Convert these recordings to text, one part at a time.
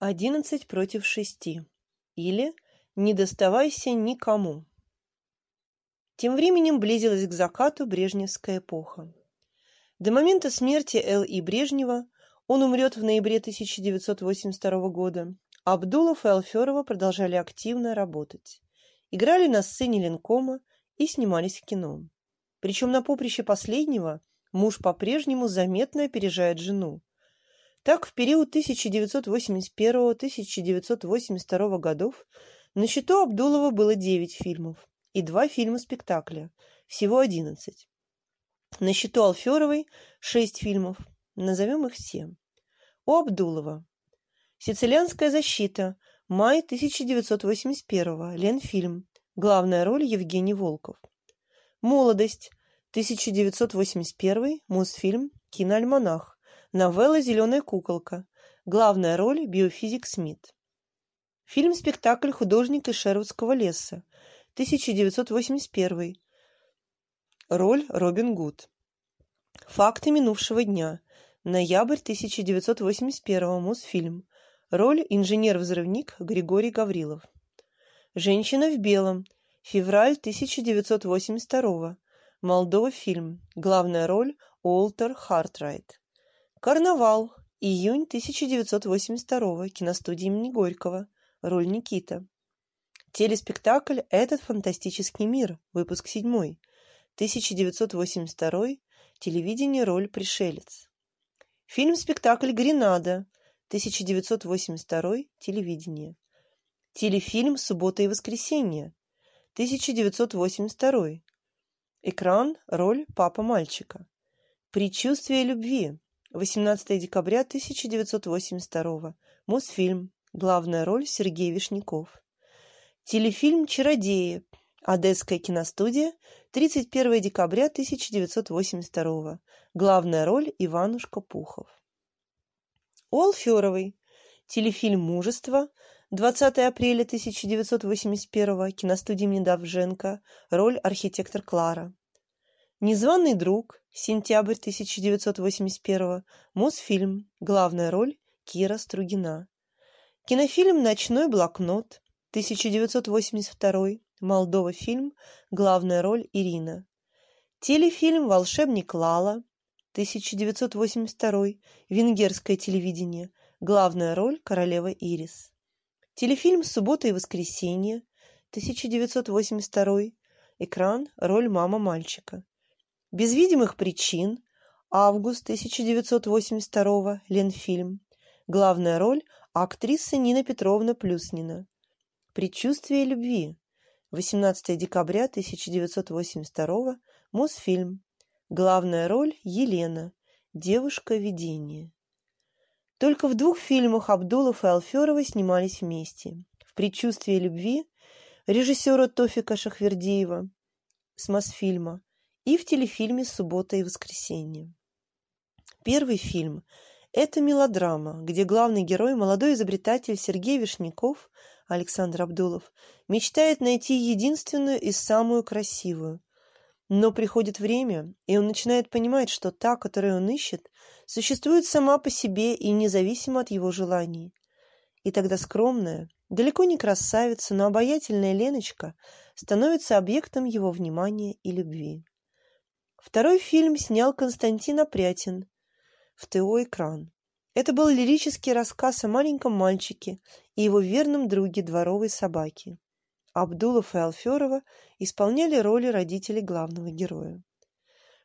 Одиннадцать против шести. Или «Не доставайся никому». Тем временем близилась к закату Брежневская эпоха. До момента смерти Л.И. Брежнева он умрет в ноябре 1982 года. Абдулов и Алферова продолжали активно работать. Играли на сцене Ленкома и снимались в кино. Причем на поприще последнего муж по-прежнему заметно опережает жену. Так, в период 1981-1982 годов на счету Абдулова было 9 фильмов и два фильма-спектакля, всего 11. На счету Алферовой 6 фильмов, назовем их все. У Абдулова. «Сицилианская защита», май 1981 Ленфильм, главная роль Евгений Волков. «Молодость», 1981 Мосфильм, киноальманах, Новелла «Зеленая куколка». Главная роль – биофизик Смит. Фильм-спектакль «Художник из Шервудского леса». 1981. Роль Робин Гуд. Факты минувшего дня. Ноябрь 1981. Мосфильм. Роль инженер-взрывник Григорий Гаврилов. Женщина в белом. Февраль 1982. Молдова фильм. Главная роль Уолтер Хартрайт. Карнавал. Июнь 1982 киностудия имени Горького. Роль Никита. Телеспектакль «Этот фантастический мир», выпуск 7. 1982 телевидение роль пришелец. Фильм-спектакль «Гренада», 1982 телевидение. Телефильм «Суббота и воскресенье», 1982 Экран роль папа мальчика. Предчувствие любви, 18 декабря 1982 Мосфильм. Главная роль Сергей Вишняков. Телефильм «Чародеи». Одесская киностудия. 31 декабря 1982 Главная роль Иванушка Пухов. У Алферовой. Телефильм «Мужество». 20 апреля 1981 Киностудия Недавженко. Роль архитектор Клара. Незваный друг. Сентябрь 1981. Мосфильм. Главная роль Кира Стругина. Кинофильм «Ночной блокнот». 1982. Молдова фильм. Главная роль Ирина. Телефильм «Волшебник Лала». 1982. Венгерское телевидение. Главная роль королева Ирис. Телефильм «Суббота и воскресенье». 1982. Экран. Роль мама мальчика. Без видимых причин. Август 1982. Ленфильм. Главная роль – актриса Нина Петровна Плюснина. Предчувствие любви. 18 декабря 1982. Мосфильм. Главная роль – Елена. Девушка-видение. Только в двух фильмах Абдулов и Алферова снимались вместе. В «Предчувствии любви» режиссера Тофика Шахвердиева с Мосфильма и в телефильме «Суббота и воскресенье». Первый фильм – это мелодрама, где главный герой, молодой изобретатель Сергей Вишняков, Александр Абдулов, мечтает найти единственную и самую красивую. Но приходит время, и он начинает понимать, что та, которую он ищет, существует сама по себе и независимо от его желаний. И тогда скромная, далеко не красавица, но обаятельная Леночка становится объектом его внимания и любви. Второй фильм снял Константин Опрятин в ТО «Экран». Это был лирический рассказ о маленьком мальчике и его верном друге дворовой собаки. Абдулов и Алферова исполняли роли родителей главного героя.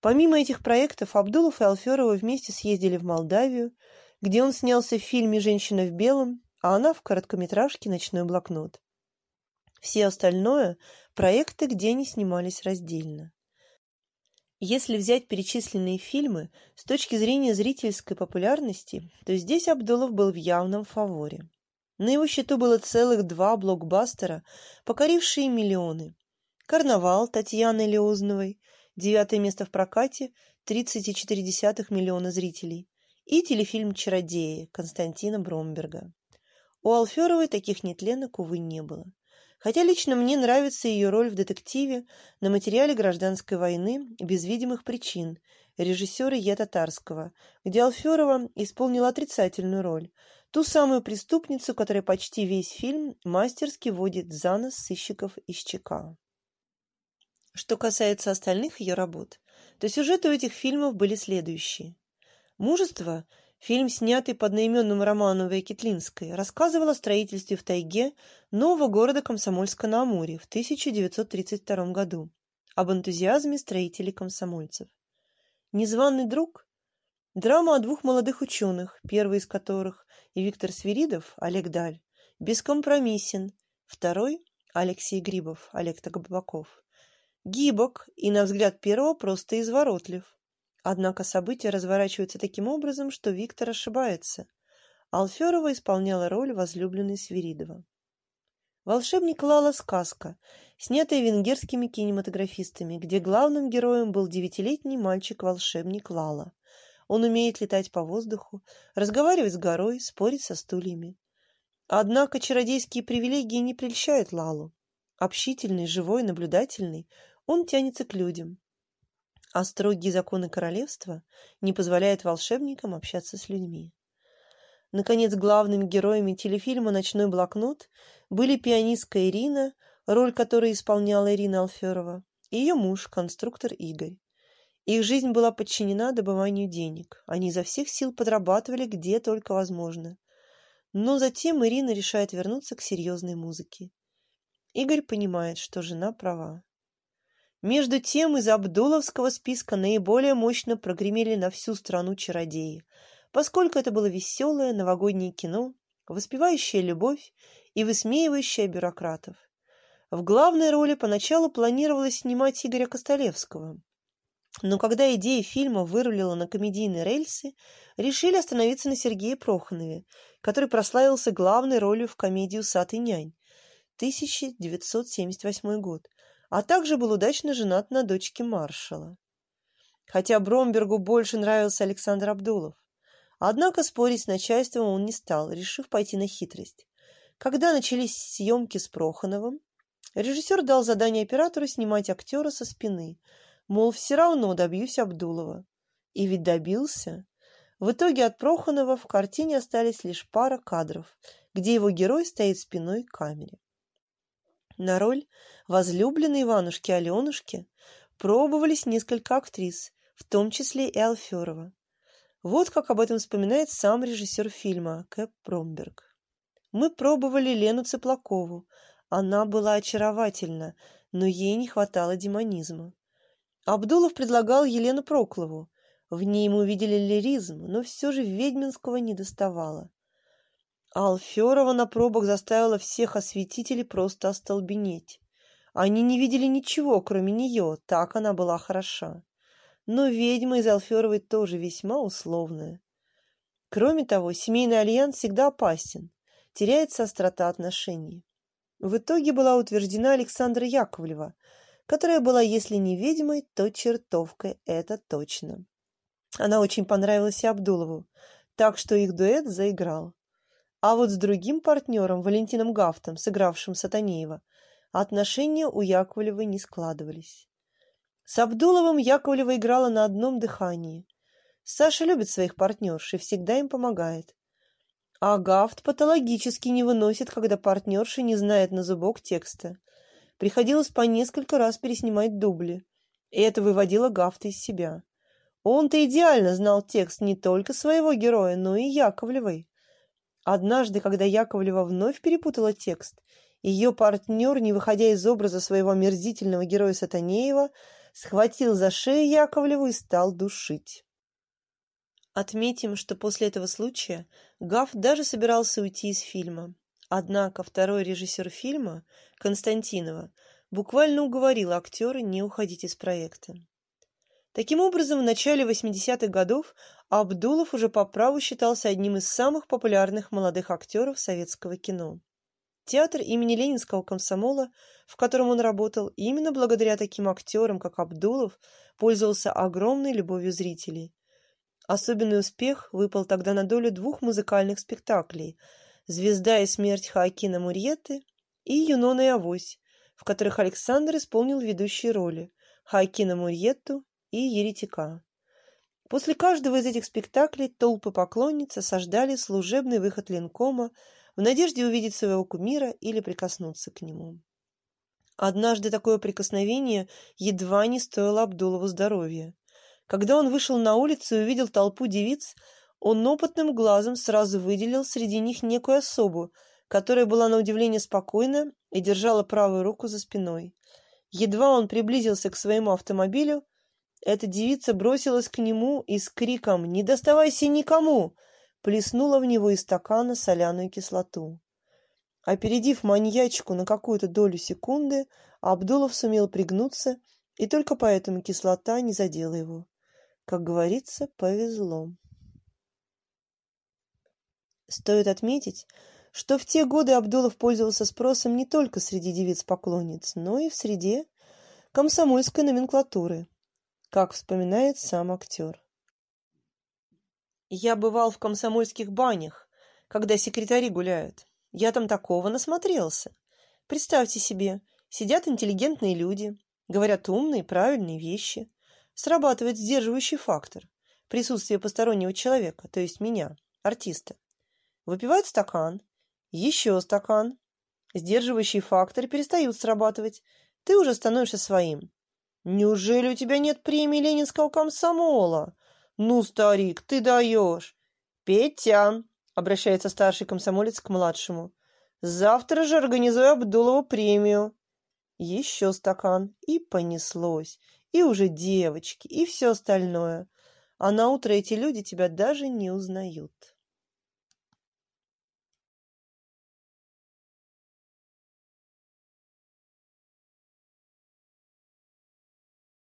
Помимо этих проектов, Абдулов и Алферова вместе съездили в Молдавию, где он снялся в фильме «Женщина в белом», а она в короткометражке «Ночной блокнот». Все остальное – проекты, где они снимались раздельно. Если взять перечисленные фильмы с точки зрения зрительской популярности, то здесь Абдулов был в явном фаворе. На его счету было целых два блокбастера, покорившие миллионы. «Карнавал» Татьяны Леозновой, девятое место в прокате, 30,4 миллиона зрителей, и телефильм «Чародеи» Константина Бромберга. У Алферовой таких нетленок, увы, не было. Хотя лично мне нравится ее роль в детективе на материале гражданской войны без видимых причин режиссера Е. Татарского, где Алферова исполнила отрицательную роль, Ту самую преступницу, которая почти весь фильм мастерски водит за нос сыщиков из ЧК. Что касается остальных ее работ, то сюжеты у этих фильмов были следующие. «Мужество» – фильм, снятый под одноименным романом Китлинской, рассказывал о строительстве в тайге нового города Комсомольска-на-Амуре в 1932 году, об энтузиазме строителей-комсомольцев. «Незваный друг» – драма о двух молодых ученых, первый из которых – Виктор Свиридов, Олег Даль, бескомпромиссен, второй – Алексей Грибов, Олег Тагбаков гибок и, на взгляд первого, просто изворотлив. Однако события разворачиваются таким образом, что Виктор ошибается. Алферова исполняла роль возлюбленной Свиридова. «Волшебник Лала. Сказка», снятая венгерскими кинематографистами, где главным героем был девятилетний мальчик-волшебник Лала. Он умеет летать по воздуху, разговаривать с горой, спорить со стульями. Однако чародейские привилегии не прельщают Лалу. Общительный, живой, наблюдательный, он тянется к людям, а строгие законы королевства не позволяют волшебникам общаться с людьми. Наконец, главными героями телефильма «Ночной блокнот» были пианистка Ирина, роль которой исполняла Ирина Алферова, и ее муж, конструктор Игорь. Их жизнь была подчинена добыванию денег. Они изо всех сил подрабатывали где только возможно. Но затем Ирина решает вернуться к серьезной музыке. Игорь понимает, что жена права. Между тем из Абдуловского списка наиболее мощно прогремели на всю страну чародеи, поскольку это было веселое новогоднее кино, воспевающее любовь и высмеивающее бюрократов. В главной роли поначалу планировалось снимать Игоря Костолевского, но когда идея фильма вырулила на комедийные рельсы, решили остановиться на Сергее Прохонове, который прославился главной ролью в комедии «Усатый нянь» 1978 год, а также был удачно женат на дочке маршала. Хотя Бромбергу больше нравился Александр Абдулов. Однако спорить с начальством он не стал, решив пойти на хитрость. Когда начались съемки с Прохоновым, режиссер дал задание оператору снимать актера со спины, мол, все равно добьюсь Абдулова. И ведь добился. В итоге от Прохонова в картине остались лишь пара кадров, где его герой стоит спиной к камере. На роль возлюбленной Иванушки Аленушки пробовались несколько актрис, в том числе и Алферова. Вот как об этом вспоминает сам режиссер фильма Кэп Бромберг. Мы пробовали Лену Цыплакову. Она была очаровательна, но ей не хватало демонизма. Абдулов предлагал Елену Проклову. В ней мы увидели лиризм, но все же ведьминского не доставало. Алферова на пробах заставила всех осветителей просто остолбенеть. Они не видели ничего, кроме нее, так она была хороша. Но ведьма из Алферовой тоже весьма условная. Кроме того, семейный альянс всегда опасен, теряется острота отношений. В итоге была утверждена Александра Яковлева, которая была, если не ведьмой, то чертовкой, это точно. Она очень понравилась и Абдулову, так что их дуэт заиграл. А вот с другим партнером, Валентином Гафтом, сыгравшим Сатанеева, отношения у Яковлевой не складывались. С Абдуловым Яковлева играла на одном дыхании. Саша любит своих партнерш и всегда им помогает. А Гафт патологически не выносит, когда партнерша не знает на зубок текста. Приходилось по несколько раз переснимать дубли, и это выводило Гафта из себя. Он-то идеально знал текст не только своего героя, но и Яковлевой. Однажды, когда Яковлева вновь перепутала текст, ее партнер, не выходя из образа своего омерзительного героя Сатанеева, схватил за шею Яковлеву и стал душить. Отметим, что после этого случая Гаф даже собирался уйти из фильма. Однако второй режиссер фильма, Константинова, буквально уговорил актера не уходить из проекта. Таким образом, в начале 80-х годов Абдулов уже по праву считался одним из самых популярных молодых актеров советского кино. Театр имени Ленинского комсомола, в котором он работал, именно благодаря таким актерам, как Абдулов, пользовался огромной любовью зрителей. Особенный успех выпал тогда на долю двух музыкальных спектаклей «Звезда и смерть Хоакина Мурьеты» и «Юнона и Авось», в которых Александр исполнил ведущие роли Хоакина Мурьетту и еретика. После каждого из этих спектаклей толпы поклонниц осаждали служебный выход Ленкома в надежде увидеть своего кумира или прикоснуться к нему. Однажды такое прикосновение едва не стоило Абдулову здоровья. Когда он вышел на улицу и увидел толпу девиц, он опытным глазом сразу выделил среди них некую особу, которая была на удивление спокойна и держала правую руку за спиной. Едва он приблизился к своему автомобилю, эта девица бросилась к нему и с криком «Не доставайся никому!» плеснула в него из стакана соляную кислоту. Опередив маньячку на какую-то долю секунды, Абдулов сумел пригнуться, и только поэтому кислота не задела его. Как говорится, повезло. Стоит отметить, что в те годы Абдулов пользовался спросом не только среди девиц-поклонниц, но и в среде комсомольской номенклатуры, как вспоминает сам актер. Я бывал в комсомольских банях, когда секретари гуляют. Я там такого насмотрелся. Представьте себе, сидят интеллигентные люди, говорят умные, правильные вещи. Срабатывает сдерживающий фактор – присутствие постороннего человека, то есть меня, артиста. Выпивают стакан, еще стакан. Сдерживающие факторы перестают срабатывать. Ты уже становишься своим. Неужели у тебя нет премии Ленинского комсомола? Ну, старик, ты даешь. Петя, обращается старший комсомолец к младшему. Завтра же организуй Абдулову премию. Еще стакан. И понеслось. И уже девочки, и все остальное. А на утро эти люди тебя даже не узнают.